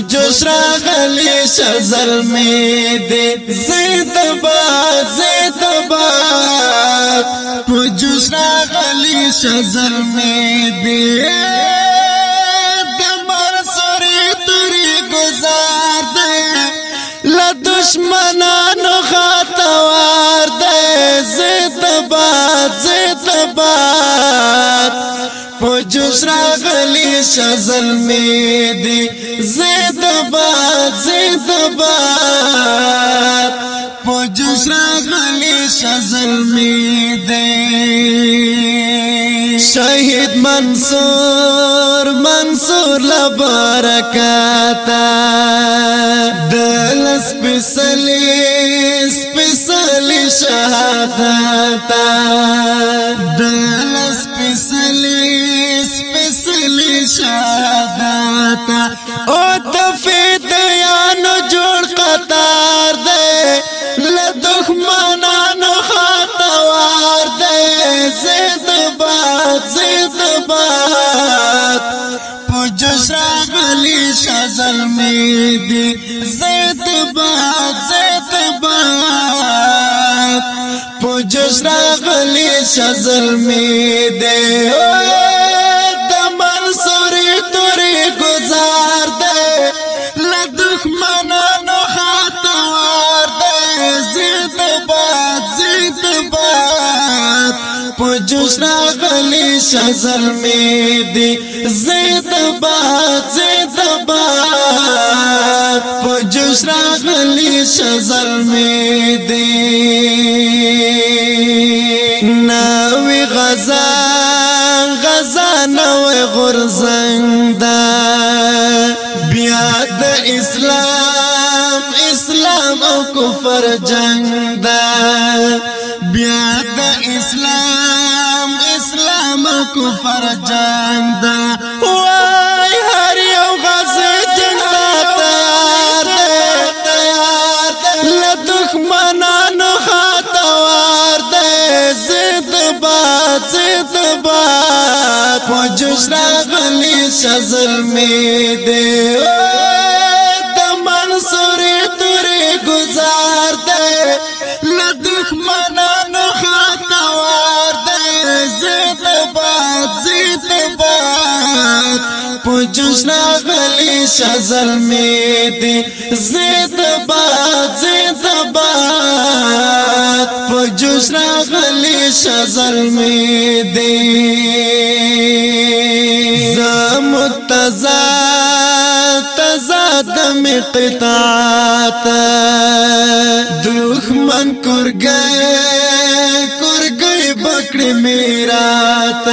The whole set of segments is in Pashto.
جس راغلی سزل میں دے زیدبا زیدبا تو جس راغلی سزل میں دے دمر سوری توری گزار دے لدشمنانو خاتوار دے زیدبا زیدبا په جوش راغلی شزل می دی زید باد زید باد په جوش راغلی شزل می دی شهید منصور منصور لبرکاتا دل سپسلی سپسلی شهادتا دل سپسلی سادات او تفید یانو جوړ قطار دی له دښمنانو خاطوار دی زید باد زید باد پوجش راغلی شزلمی دی زید باد زید باد پوجش راغلی شزلمی دی باد پجوش راغلی شزل می دی زید باد زید باد پجوش راغلی شزل می دی ناوی غزا غزا نوی غرزنگ دا بیا د اسلام اسلام او کفر جنگ دا بیا د اسلام اسلام کفر جنگ دا وای هر یو غز جنگ دا تیار دی تیار دی له دښمنانو خاطوار دی زد باد زد باد په جوش راغلی شزلمی دی پجوش ناغلی شا ظلمی دی زید باد زید باد پجوش ناغلی شا ظلمی دی زمت تزاد تزاد می قطعات دخمن کرگئی کرگئی بکڑی میرات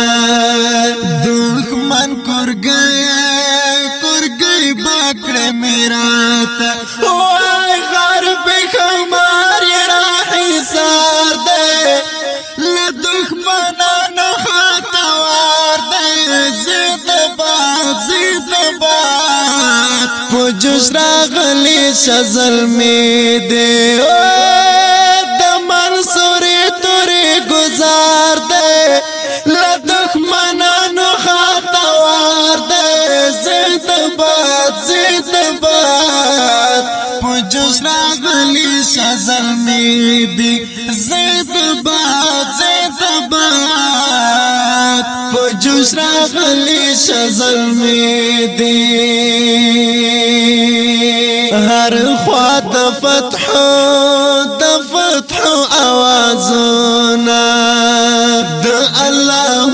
دخمن مکړه میرا ته وای غرب خمار را حصار ده له دښمنانو خاطه وار ده زید باد زید باد په جوش راغلی شزل می ده د منصور تورې گزار ده له دښمن غزل می دی زید با زید با په جوش راغلی شزل می دی هر خوا د فتح د فتح اوازونه د الله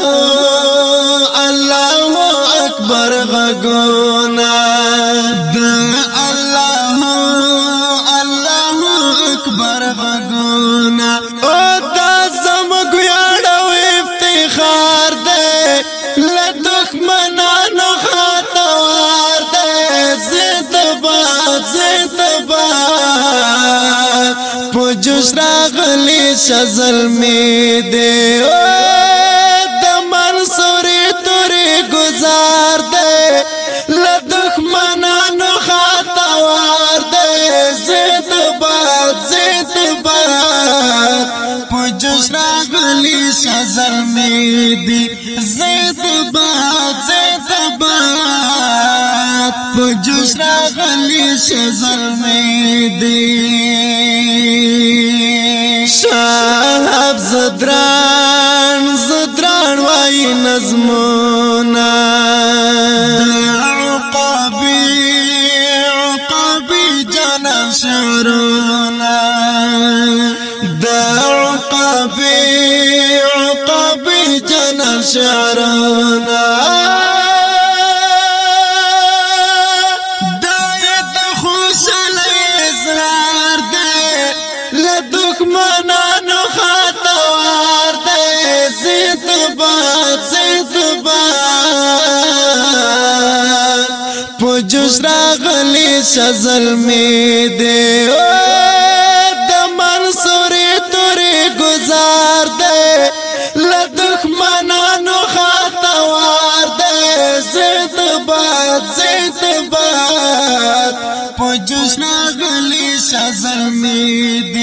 الله اکبر غږونه دروس راغلی شزل می دی او د منصور تورې گزار دی له دښمنانو خاطوار دی زید باد زید باد پجس راغلی شزل می دی زید باد زید باد پجس راغلی شزل می دی زدران زدران وای نظمونا عقبی عقبی جانا شعرونا دا عقبی عقبی جانا شعرونا شه ظلمي دی د منصور تورې گزار دی له دښمنانو خاطوار دی زید باد زید باد په جوش راغلی شه ظلمي دی